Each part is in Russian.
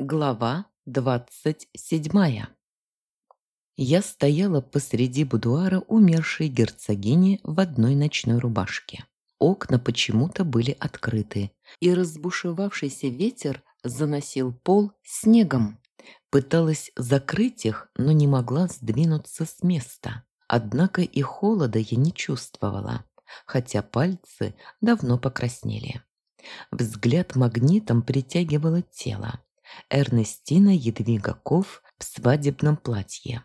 Глава двадцать седьмая Я стояла посреди будуара умершей герцогини в одной ночной рубашке. Окна почему-то были открыты, и разбушевавшийся ветер заносил пол снегом. Пыталась закрыть их, но не могла сдвинуться с места. Однако и холода я не чувствовала, хотя пальцы давно покраснели. Взгляд магнитом притягивало тело. Эрнестина Едвигаков в свадебном платье.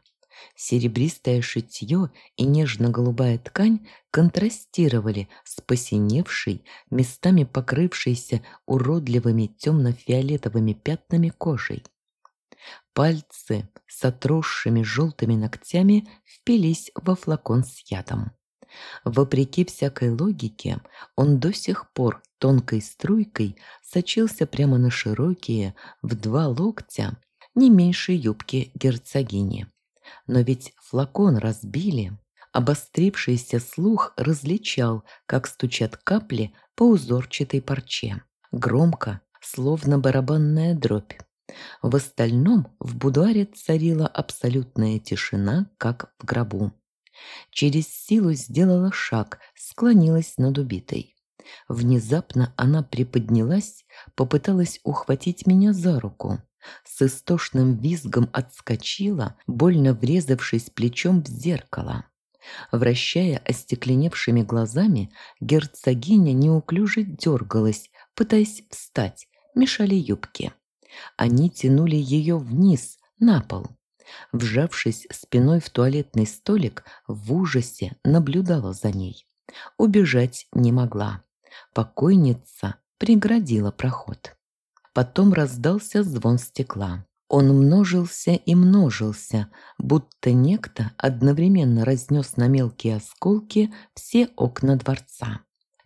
Серебристое шитье и нежно-голубая ткань контрастировали с посиневшей, местами покрывшейся уродливыми темно-фиолетовыми пятнами кожей. Пальцы с отросшими желтыми ногтями впились во флакон с ядом. Вопреки всякой логике, он до сих пор тонкой струйкой сочился прямо на широкие, в два локтя, не меньше юбки герцогини. Но ведь флакон разбили. Обострившийся слух различал, как стучат капли по узорчатой парче. Громко, словно барабанная дробь. В остальном в будуаре царила абсолютная тишина, как в гробу. Через силу сделала шаг, склонилась над убитой. Внезапно она приподнялась, попыталась ухватить меня за руку. С истошным визгом отскочила, больно врезавшись плечом в зеркало. Вращая остекленевшими глазами, герцогиня неуклюже дергалась, пытаясь встать, мешали юбки. Они тянули ее вниз, на пол. Вжавшись спиной в туалетный столик, в ужасе наблюдала за ней. Убежать не могла. Покойница преградила проход. Потом раздался звон стекла. Он множился и множился, будто некто одновременно разнес на мелкие осколки все окна дворца.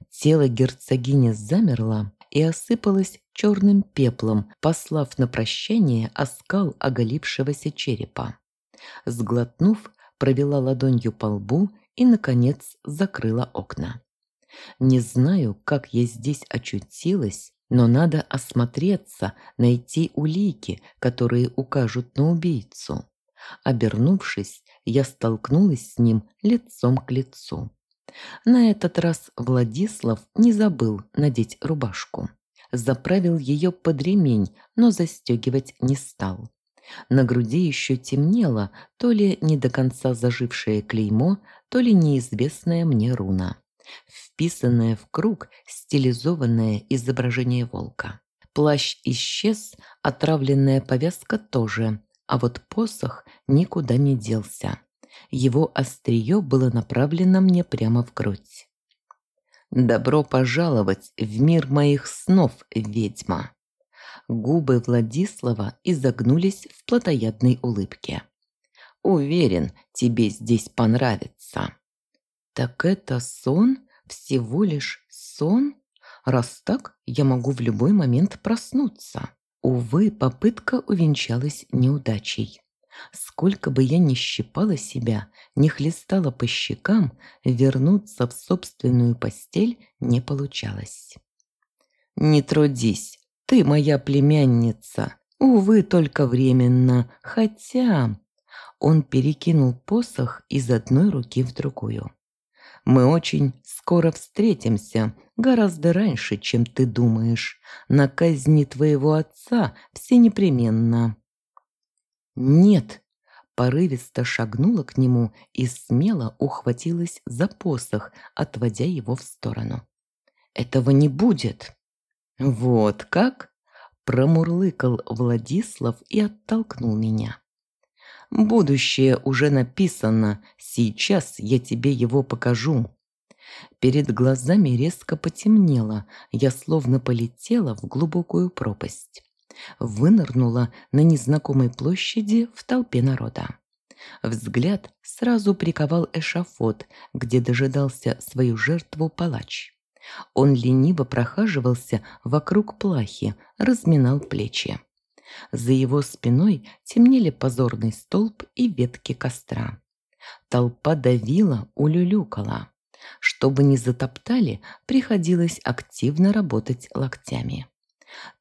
Тело герцогини замерло и осыпалось черным пеплом, послав на прощание оскал оголившегося черепа. Сглотнув, провела ладонью по лбу и, наконец, закрыла окна. Не знаю, как я здесь очутилась, но надо осмотреться, найти улики, которые укажут на убийцу. Обернувшись, я столкнулась с ним лицом к лицу. На этот раз Владислав не забыл надеть рубашку заправил ее под ремень, но застегивать не стал. На груди еще темнело то ли не до конца зажившее клеймо, то ли неизвестная мне руна. Вписанное в круг стилизованное изображение волка. Плащ исчез, отравленная повязка тоже, а вот посох никуда не делся. Его острие было направлено мне прямо в грудь. «Добро пожаловать в мир моих снов, ведьма!» Губы Владислава изогнулись в плотоядной улыбке. «Уверен, тебе здесь понравится». «Так это сон? Всего лишь сон? Раз так, я могу в любой момент проснуться». Увы, попытка увенчалась неудачей. Сколько бы я ни щипала себя, ни хлестала по щекам, вернуться в собственную постель не получалось. «Не трудись, ты моя племянница. Увы, только временно, хотя...» Он перекинул посох из одной руки в другую. «Мы очень скоро встретимся, гораздо раньше, чем ты думаешь. На казни твоего отца все непременно». «Нет!» Порывисто шагнула к нему и смело ухватилась за посох, отводя его в сторону. «Этого не будет!» «Вот как?» Промурлыкал Владислав и оттолкнул меня. «Будущее уже написано, сейчас я тебе его покажу». Перед глазами резко потемнело, я словно полетела в глубокую пропасть вынырнула на незнакомой площади в толпе народа. Взгляд сразу приковал эшафот, где дожидался свою жертву палач. Он лениво прохаживался вокруг плахи, разминал плечи. За его спиной темнели позорный столб и ветки костра. Толпа давила, улюлюкала. Чтобы не затоптали, приходилось активно работать локтями.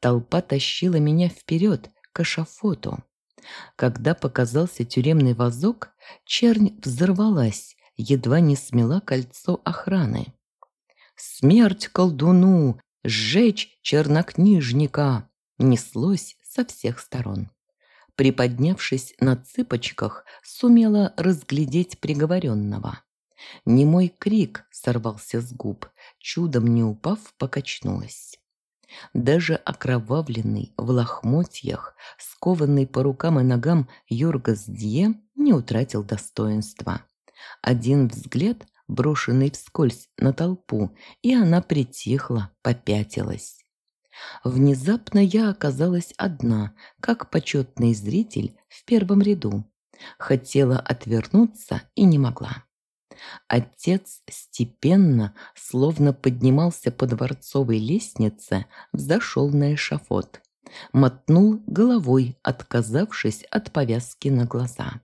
Толпа тащила меня вперед, к эшафоту. Когда показался тюремный вазок, чернь взорвалась, едва не смела кольцо охраны. «Смерть колдуну! Сжечь чернокнижника!» неслось со всех сторон. Приподнявшись на цыпочках, сумела разглядеть приговоренного. Немой крик сорвался с губ, чудом не упав, покачнулась. Даже окровавленный в лохмотьях, скованный по рукам и ногам Йоргас Дье не утратил достоинства. Один взгляд, брошенный вскользь на толпу, и она притихла, попятилась. Внезапно я оказалась одна, как почетный зритель в первом ряду. Хотела отвернуться и не могла. Отец степенно, словно поднимался по дворцовой лестнице, взошел на эшафот. Мотнул головой, отказавшись от повязки на глаза.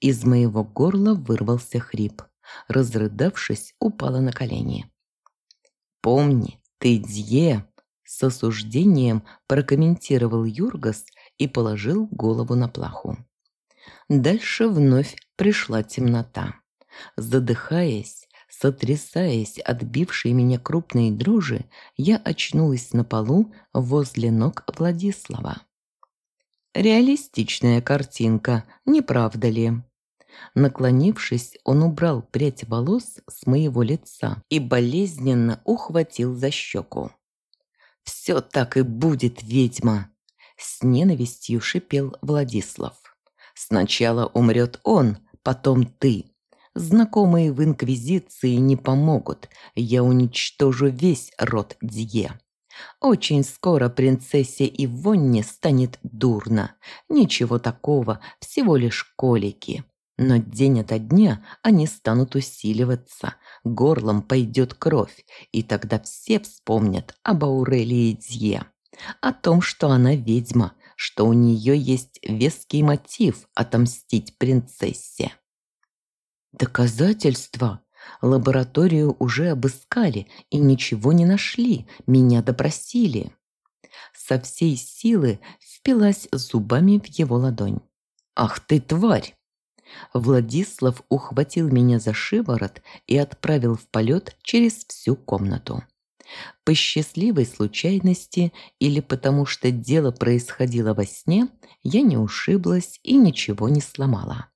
Из моего горла вырвался хрип. Разрыдавшись, упала на колени. «Помни, ты Дье!» С осуждением прокомментировал Юргас и положил голову на плаху. Дальше вновь пришла темнота. Задыхаясь, сотрясаясь от бившей меня крупной дрожи, я очнулась на полу возле ног Владислава. Реалистичная картинка, не правда ли? Наклонившись, он убрал прядь волос с моего лица и болезненно ухватил за щеку. «Все так и будет, ведьма!» С ненавистью шипел Владислав. «Сначала умрет он, потом ты. Знакомые в Инквизиции не помогут. Я уничтожу весь род Дье. Очень скоро принцессе Ивонне станет дурно. Ничего такого, всего лишь колики. Но день ото дня они станут усиливаться, горлом пойдет кровь, и тогда все вспомнят об Аурелии Дье. О том, что она ведьма, что у нее есть веский мотив отомстить принцессе. Доказательства. Лабораторию уже обыскали и ничего не нашли, меня допросили. Со всей силы впилась зубами в его ладонь. «Ах ты, тварь!» Владислав ухватил меня за шиворот и отправил в полет через всю комнату. По счастливой случайности или потому что дело происходило во сне, я не ушиблась и ничего не сломала.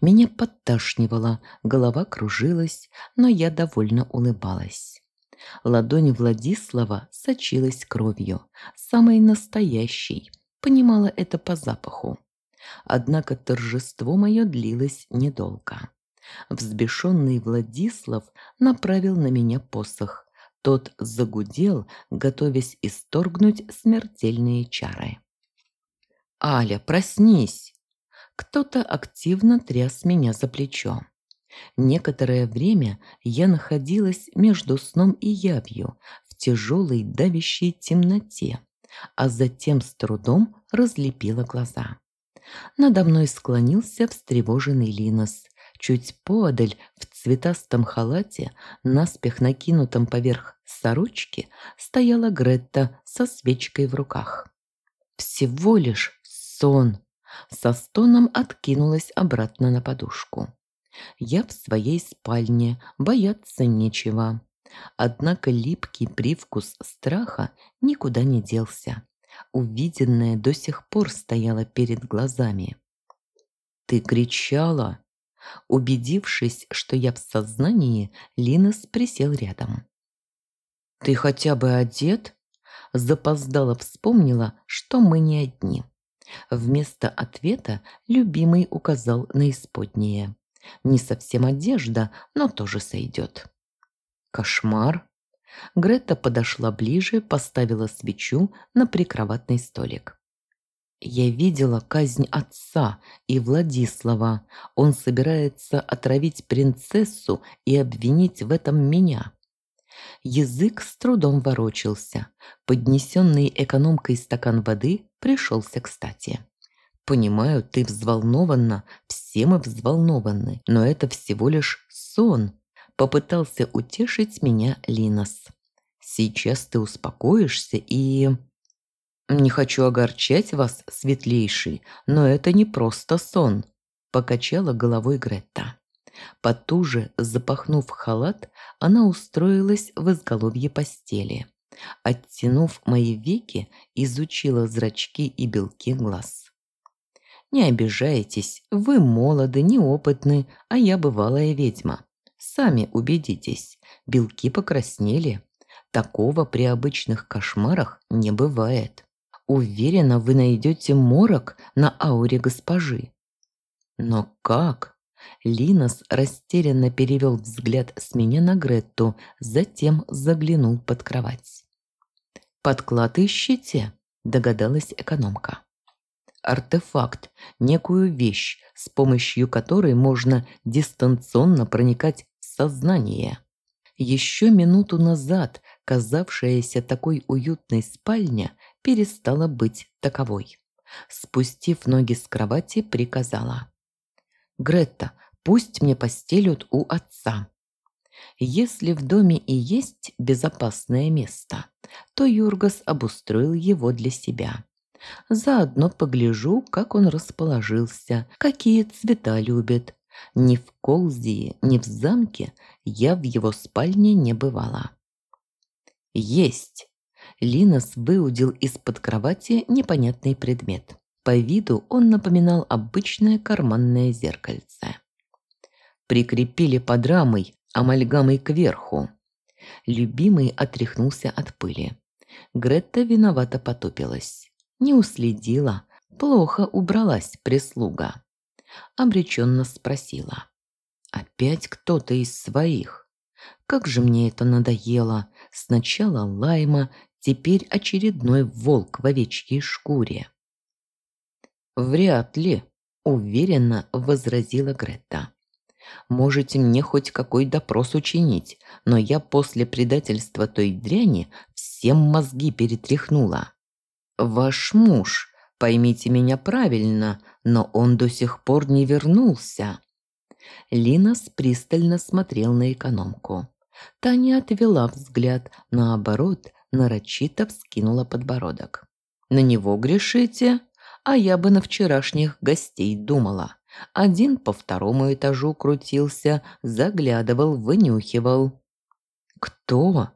Меня подташнивало, голова кружилась, но я довольно улыбалась. Ладонь Владислава сочилась кровью, самой настоящей, понимала это по запаху. Однако торжество мое длилось недолго. Взбешенный Владислав направил на меня посох. Тот загудел, готовясь исторгнуть смертельные чары. «Аля, проснись!» Кто-то активно тряс меня за плечо. Некоторое время я находилась между сном и явью, в тяжелой давящей темноте, а затем с трудом разлепила глаза. Надо мной склонился встревоженный Линос. Чуть подаль, в цветастом халате, наспех накинутом поверх сорочки, стояла Гретта со свечкой в руках. Всего лишь сон со стоном откинулась обратно на подушку. Я в своей спальне, бояться нечего. Однако липкий привкус страха никуда не делся. Увиденное до сих пор стояло перед глазами. «Ты кричала!» Убедившись, что я в сознании, Линос присел рядом. «Ты хотя бы одет?» Запоздала вспомнила, что мы не одни. Вместо ответа любимый указал на исподнее. Не совсем одежда, но тоже сойдет. Кошмар. Грета подошла ближе, поставила свечу на прикроватный столик. Я видела казнь отца и Владислава. Он собирается отравить принцессу и обвинить в этом меня. Язык с трудом ворочался. Поднесенный экономкой стакан воды пришелся кстати. «Понимаю, ты взволнованна, все мы взволнованы, но это всего лишь сон», – попытался утешить меня Линос. «Сейчас ты успокоишься и...» «Не хочу огорчать вас, светлейший, но это не просто сон», – покачала головой Гретта. Потуже, запахнув халат, она устроилась в изголовье постели. Оттянув мои веки, изучила зрачки и белки глаз. «Не обижайтесь, вы молоды, неопытны, а я бывалая ведьма. Сами убедитесь, белки покраснели. Такого при обычных кошмарах не бывает. Уверена, вы найдете морок на ауре госпожи». «Но как?» Линос растерянно перевел взгляд с меня на Гретту, затем заглянул под кровать. «Подклад ищите?» – догадалась экономка. Артефакт, некую вещь, с помощью которой можно дистанционно проникать сознание. Еще минуту назад казавшаяся такой уютной спальня перестала быть таковой. Спустив ноги с кровати, приказала. Гретта, пусть мне постелют у отца. Если в доме и есть безопасное место, то Юргас обустроил его для себя. Заодно погляжу, как он расположился, какие цвета любит. Ни в Колзии, ни в замке я в его спальне не бывала. Есть. Линос выудил из-под кровати непонятный предмет. По виду он напоминал обычное карманное зеркальце. Прикрепили под рамой, амальгамой кверху. Любимый отряхнулся от пыли. Гретта виновато потупилась. Не уследила, плохо убралась прислуга. Обреченно спросила. «Опять кто-то из своих? Как же мне это надоело! Сначала лайма, теперь очередной волк в овечьей шкуре». «Вряд ли», – уверенно возразила Гретта. «Можете мне хоть какой допрос учинить, но я после предательства той дряни всем мозги перетряхнула. Ваш муж, поймите меня правильно, но он до сих пор не вернулся». Линос пристально смотрел на экономку. Та не отвела взгляд, наоборот, нарочито вскинула подбородок. «На него грешите?» а я бы на вчерашних гостей думала. Один по второму этажу крутился, заглядывал, вынюхивал. Кто?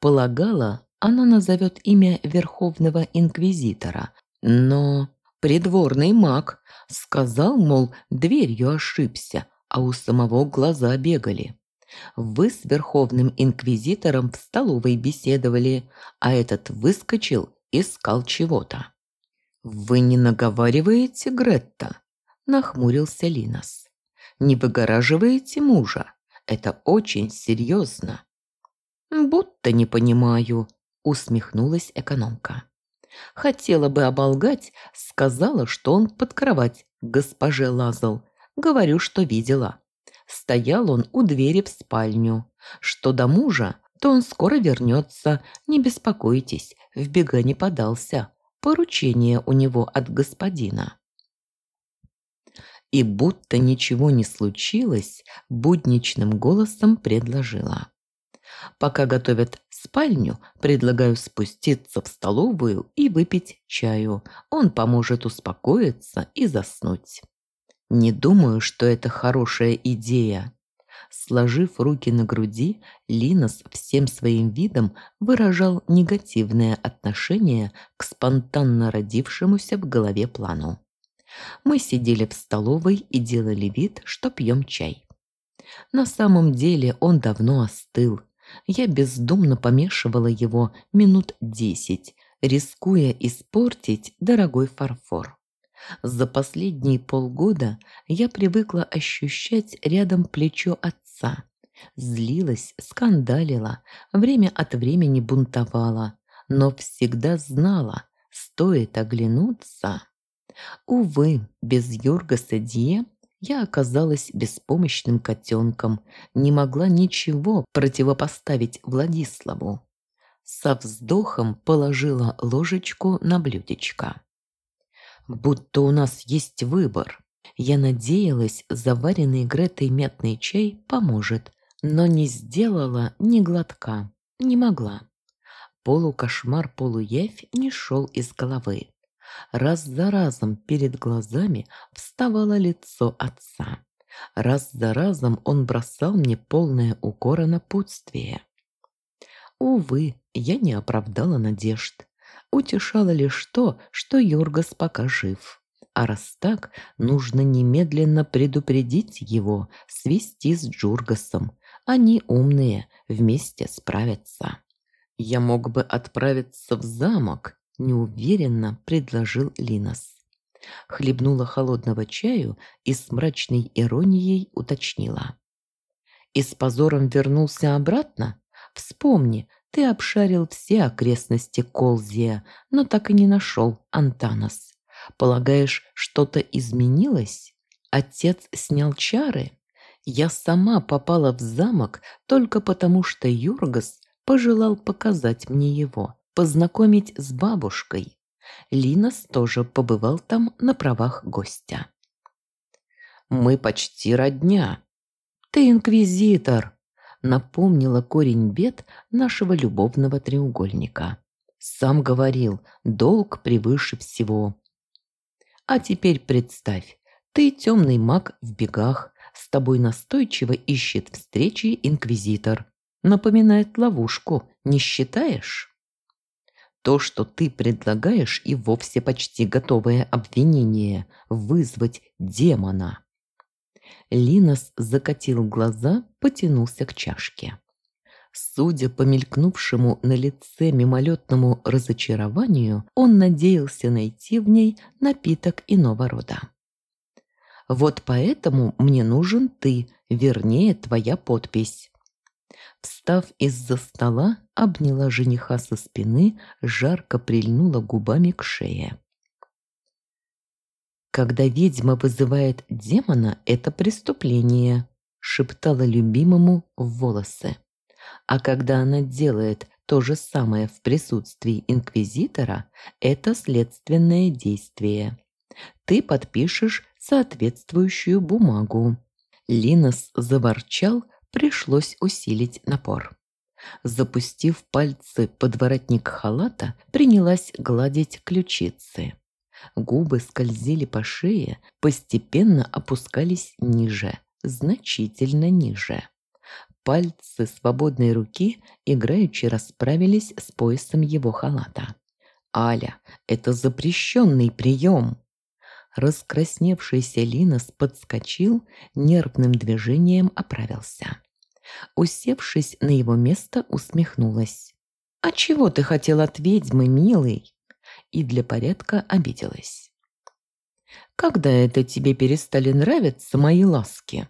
Полагала, она назовет имя Верховного Инквизитора, но придворный маг сказал, мол, дверью ошибся, а у самого глаза бегали. Вы с Верховным Инквизитором в столовой беседовали, а этот выскочил, искал чего-то. «Вы не наговариваете, Гретта?» – нахмурился Линос. «Не выгораживаете мужа? Это очень серьезно». «Будто не понимаю», – усмехнулась экономка. «Хотела бы оболгать, сказала, что он под кровать госпоже лазал. Говорю, что видела. Стоял он у двери в спальню. Что до мужа, то он скоро вернется, не беспокойтесь, в бега не подался поручение у него от господина. И будто ничего не случилось, будничным голосом предложила. Пока готовят спальню, предлагаю спуститься в столовую и выпить чаю. Он поможет успокоиться и заснуть. Не думаю, что это хорошая идея. Сложив руки на груди, Линос всем своим видом выражал негативное отношение к спонтанно родившемуся в голове плану. Мы сидели в столовой и делали вид, что пьем чай. На самом деле он давно остыл. Я бездумно помешивала его минут десять, рискуя испортить дорогой фарфор. За последние полгода я привыкла ощущать рядом плечо отца. Злилась, скандалила, время от времени бунтовала, но всегда знала, стоит оглянуться. Увы, без Юрга Садье я оказалась беспомощным котенком, не могла ничего противопоставить Владиславу. Со вздохом положила ложечку на блюдечко будто у нас есть выбор. Я надеялась, заваренный Гретой мятный чай поможет, но не сделала ни глотка, не могла. Полукошмар-полуявь не шел из головы. Раз за разом перед глазами вставало лицо отца. Раз за разом он бросал мне полное укора напутствие. Увы, я не оправдала надежд. Утешало лишь то, что Йоргас пока жив. А раз так, нужно немедленно предупредить его, свести с Джургасом. Они умные, вместе справятся. Я мог бы отправиться в замок, неуверенно предложил Линос. Хлебнула холодного чаю и с мрачной иронией уточнила. И с позором вернулся обратно? Вспомни, ты обшарил все окрестности Колзия, но так и не нашел Антанос. Полагаешь, что-то изменилось? Отец снял чары? Я сама попала в замок только потому, что Юргас пожелал показать мне его, познакомить с бабушкой. Линос тоже побывал там на правах гостя. «Мы почти родня». «Ты инквизитор», — напомнила корень бед нашего любовного треугольника. «Сам говорил, долг превыше всего». «А теперь представь, ты темный маг в бегах, с тобой настойчиво ищет встречи инквизитор. Напоминает ловушку, не считаешь?» То, что ты предлагаешь, и вовсе почти готовое обвинение – вызвать демона. Линос закатил глаза, потянулся к чашке. Судя по мелькнувшему на лице мимолетному разочарованию, он надеялся найти в ней напиток иного рода. «Вот поэтому мне нужен ты, вернее, твоя подпись». Встав из-за стола, обняла жениха со спины, жарко прильнула губами к шее. «Когда ведьма вызывает демона, это преступление», — шептала любимому в волосы. «А когда она делает то же самое в присутствии инквизитора, это следственное действие. Ты подпишешь соответствующую бумагу». Линос заворчал, пришлось усилить напор. Запустив пальцы под воротник халата, принялась гладить ключицы. Губы скользили по шее, постепенно опускались ниже, значительно ниже. Пальцы свободной руки играючи расправились с поясом его халата. «Аля, это запрещенный прием!» Раскрасневшийся Линос подскочил, нервным движением оправился. Усевшись на его место, усмехнулась. «А чего ты хотел от ведьмы, милый?» И для порядка обиделась. «Когда это тебе перестали нравиться мои ласки?»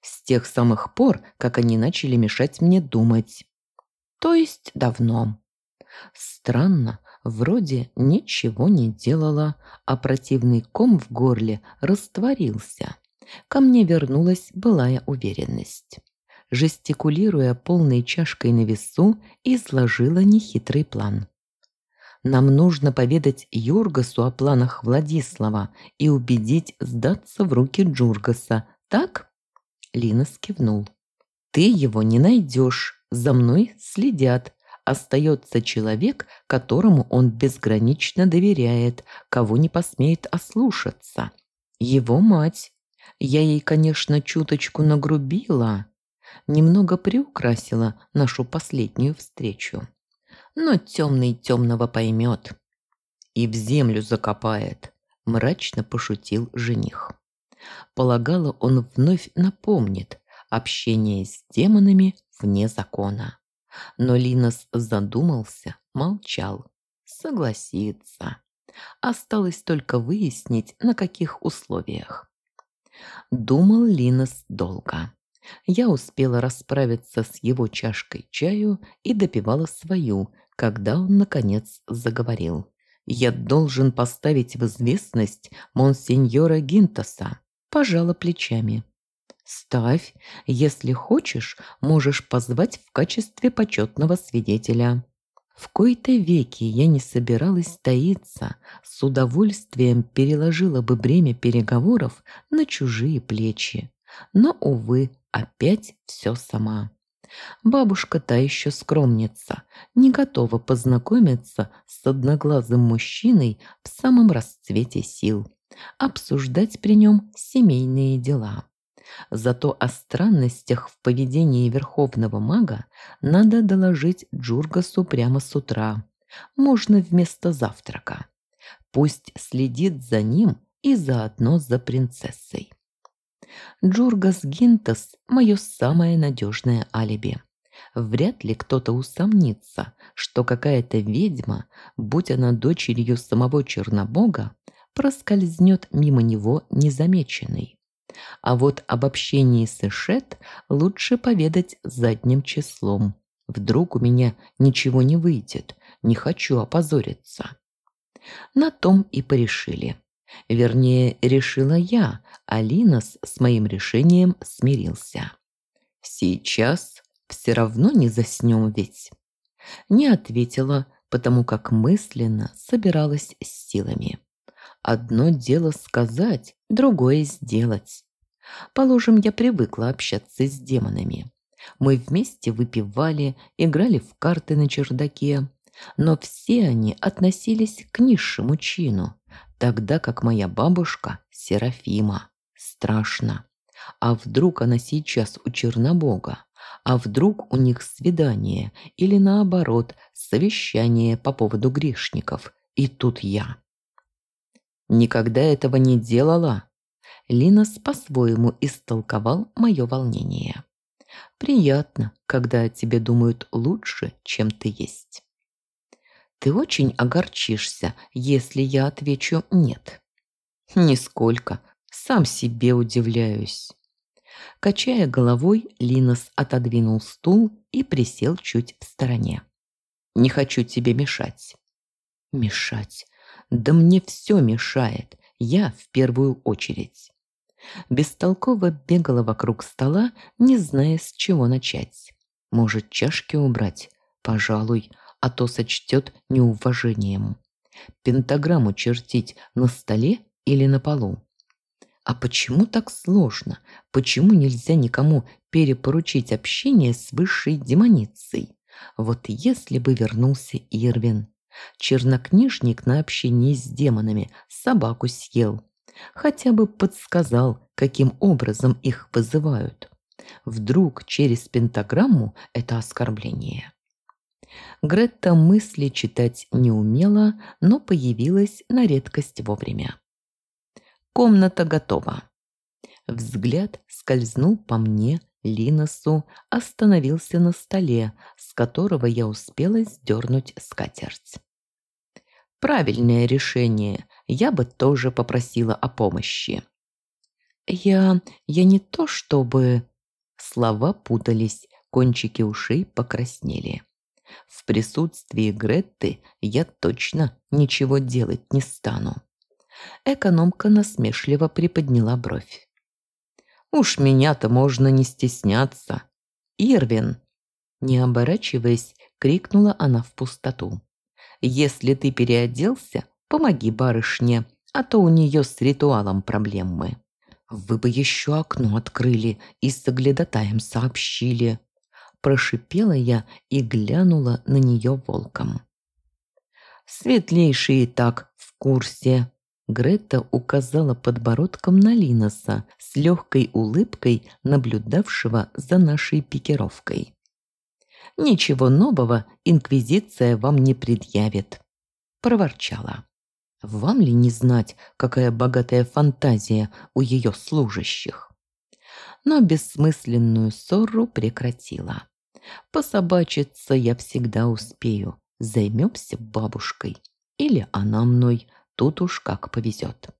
«С тех самых пор, как они начали мешать мне думать. То есть давно. Странно, вроде ничего не делала, а противный ком в горле растворился. Ко мне вернулась былая уверенность жестикулируя полной чашкой на весу, изложила нехитрый план. «Нам нужно поведать Юргасу о планах Владислава и убедить сдаться в руки Джургаса, так?» Лина скивнул. «Ты его не найдешь, за мной следят. Остается человек, которому он безгранично доверяет, кого не посмеет ослушаться. Его мать. Я ей, конечно, чуточку нагрубила, немного приукрасила нашу последнюю встречу. Но темный темного поймет. И в землю закопает, мрачно пошутил жених. Полагала, он вновь напомнит общение с демонами вне закона. Но Линос задумался, молчал. Согласится. Осталось только выяснить, на каких условиях. Думал Линос долго. Я успела расправиться с его чашкой чаю и допивала свою, когда он, наконец, заговорил. «Я должен поставить в известность монсеньора Гинтоса», – пожала плечами. «Ставь. Если хочешь, можешь позвать в качестве почетного свидетеля». В кои-то веки я не собиралась таиться, с удовольствием переложила бы бремя переговоров на чужие плечи. Но, увы, опять все сама. Бабушка та еще скромница, не готова познакомиться с одноглазым мужчиной в самом расцвете сил, обсуждать при нем семейные дела. Зато о странностях в поведении верховного мага надо доложить Джургасу прямо с утра. Можно вместо завтрака. Пусть следит за ним и заодно за принцессой. Джургас Гинтас – мое самое надежное алиби. Вряд ли кто-то усомнится, что какая-то ведьма, будь она дочерью самого Чернобога, проскользнет мимо него незамеченной. А вот об общении с Эшет лучше поведать задним числом. Вдруг у меня ничего не выйдет, не хочу опозориться. На том и порешили. Вернее, решила я, а Линос с моим решением смирился. Сейчас все равно не заснем ведь. Не ответила, потому как мысленно собиралась с силами. Одно дело сказать, другое сделать. Положим, я привыкла общаться с демонами. Мы вместе выпивали, играли в карты на чердаке, но все они относились к низшему чину, тогда как моя бабушка Серафима. Страшно. А вдруг она сейчас у Чернобога? А вдруг у них свидание или наоборот совещание по поводу грешников? И тут я. Никогда этого не делала. Линос по-своему истолковал мое волнение. Приятно, когда о тебе думают лучше, чем ты есть. Ты очень огорчишься, если я отвечу «нет». Нисколько. Сам себе удивляюсь. Качая головой, Линос отодвинул стул и присел чуть в стороне. «Не хочу тебе мешать». «Мешать? Да мне все мешает. Я в первую очередь». Бестолково бегала вокруг стола, не зная, с чего начать. Может, чашки убрать? Пожалуй, а то сочтет неуважением. Пентаграмму чертить на столе или на полу? А почему так сложно? Почему нельзя никому перепоручить общение с высшей демоницей? Вот если бы вернулся Ирвин. Чернокнижник на общении с демонами собаку съел. Хотя бы подсказал, каким образом их вызывают. Вдруг через пентаграмму это оскорбление. Гретта мысли читать не умела, но появилась на редкость вовремя. Комната готова. Взгляд скользнул по мне, Линосу, остановился на столе, с которого я успела сдернуть скатерть. Правильное решение. Я бы тоже попросила о помощи. Я... я не то чтобы... Слова путались, кончики ушей покраснели. В присутствии Гретты я точно ничего делать не стану. Экономка насмешливо приподняла бровь. «Уж меня-то можно не стесняться. Ирвин!» Не оборачиваясь, крикнула она в пустоту. «Если ты переоделся, помоги барышне, а то у нее с ритуалом проблемы». «Вы бы еще окно открыли и с соглядатаем сообщили», прошипела я и глянула на нее волком. «Светлейший и так в курсе», Грета указала подбородком на Линоса с легкой улыбкой, наблюдавшего за нашей пикировкой. «Ничего нового Инквизиция вам не предъявит», – проворчала. «Вам ли не знать, какая богатая фантазия у ее служащих?» Но бессмысленную ссору прекратила. Пособачиться я всегда успею. Займемся бабушкой. Или она мной. Тут уж как повезет.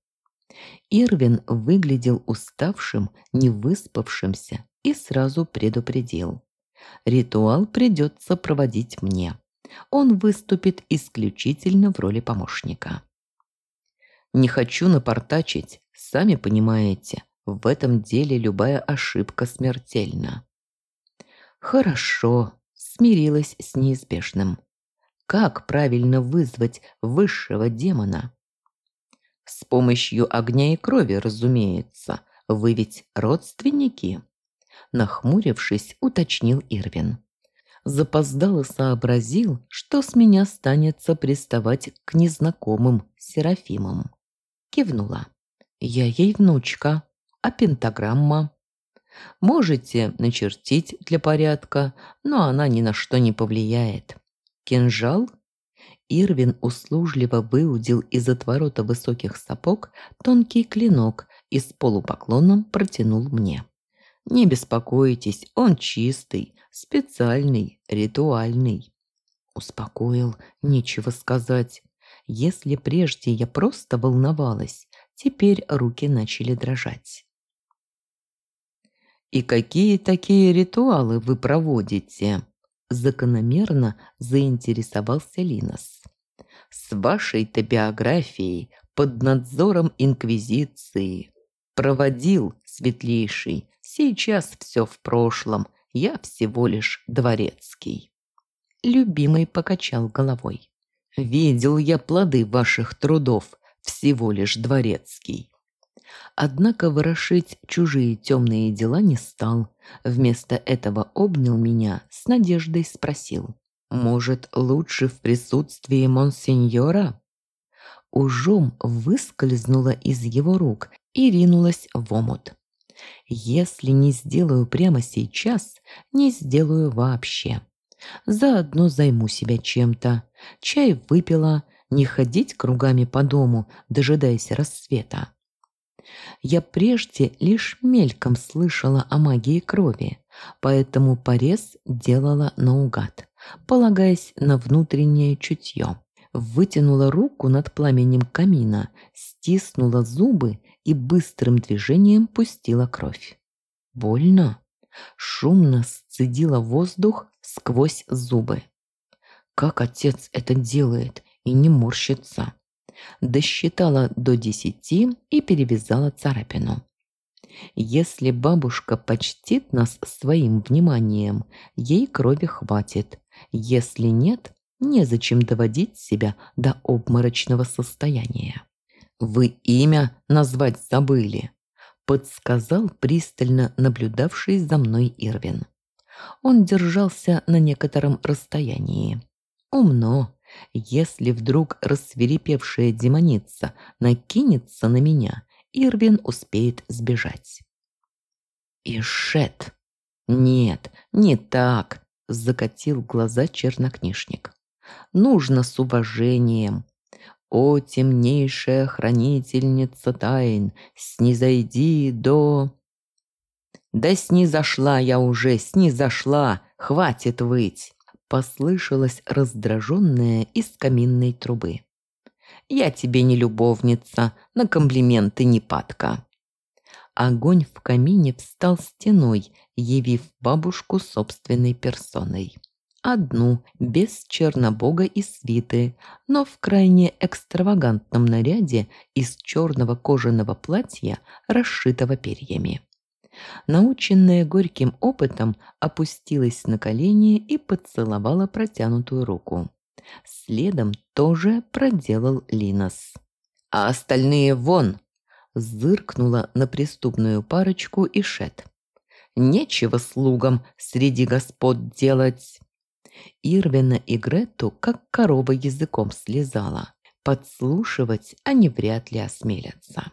Ирвин выглядел уставшим, невыспавшимся и сразу предупредил. Ритуал придется проводить мне. Он выступит исключительно в роли помощника. Не хочу напортачить, сами понимаете, в этом деле любая ошибка смертельна. Хорошо, смирилась с неизбежным. Как правильно вызвать высшего демона? С помощью огня и крови, разумеется. Вы ведь родственники? Нахмурившись, уточнил Ирвин. Запоздало сообразил, что с меня станется приставать к незнакомым Серафимам. Кивнула. Я ей внучка, а пентаграмма? Можете начертить для порядка, но она ни на что не повлияет. Кинжал? Ирвин услужливо выудил из отворота высоких сапог тонкий клинок и с полупоклоном протянул мне. «Не беспокойтесь, он чистый, специальный, ритуальный». Успокоил, нечего сказать. Если прежде я просто волновалась, теперь руки начали дрожать. «И какие такие ритуалы вы проводите?» Закономерно заинтересовался Линос. «С вашей-то биографией под надзором Инквизиции. Проводил, светлейший, сейчас все в прошлом, я всего лишь дворецкий». Любимый покачал головой. «Видел я плоды ваших трудов, всего лишь дворецкий. Однако ворошить чужие темные дела не стал. Вместо этого обнял меня, с надеждой спросил. «Может, лучше в присутствии монсеньора?» Ужом выскользнула из его рук и ринулась в омут. «Если не сделаю прямо сейчас, не сделаю вообще. Заодно займу себя чем-то. Чай выпила, не ходить кругами по дому, дожидаясь рассвета. Я прежде лишь мельком слышала о магии крови, поэтому порез делала наугад, полагаясь на внутреннее чутье. Вытянула руку над пламенем камина, стиснула зубы и быстрым движением пустила кровь. Больно. Шумно сцедила воздух сквозь зубы. Как отец это делает и не морщится? Досчитала до десяти и перевязала царапину. Если бабушка почтит нас своим вниманием, ей крови хватит. Если нет, незачем доводить себя до обморочного состояния. «Вы имя назвать забыли», – подсказал пристально наблюдавший за мной Ирвин. Он держался на некотором расстоянии. Умно, если вдруг рассверепевшая демоница накинется на меня, Ирвин успеет сбежать. «Ишет!» «Нет, не так!» – закатил глаза чернокнижник. «Нужно с уважением. О, темнейшая хранительница тайн, снизойди до...» «Да снизошла я уже, снизошла! Хватит выть!» Послышалось раздраженное из каминной трубы. «Я тебе не любовница, на комплименты не падка». Огонь в камине встал стеной, явив бабушку собственной персоной. Одну, без чернобога и свиты, но в крайне экстравагантном наряде из черного кожаного платья, расшитого перьями наученная горьким опытом, опустилась на колени и поцеловала протянутую руку. Следом тоже проделал Линос. «А остальные вон!» – зыркнула на преступную парочку и Шет. «Нечего слугам среди господ делать!» Ирвина и Грету как корова языком слезала. Подслушивать они вряд ли осмелятся.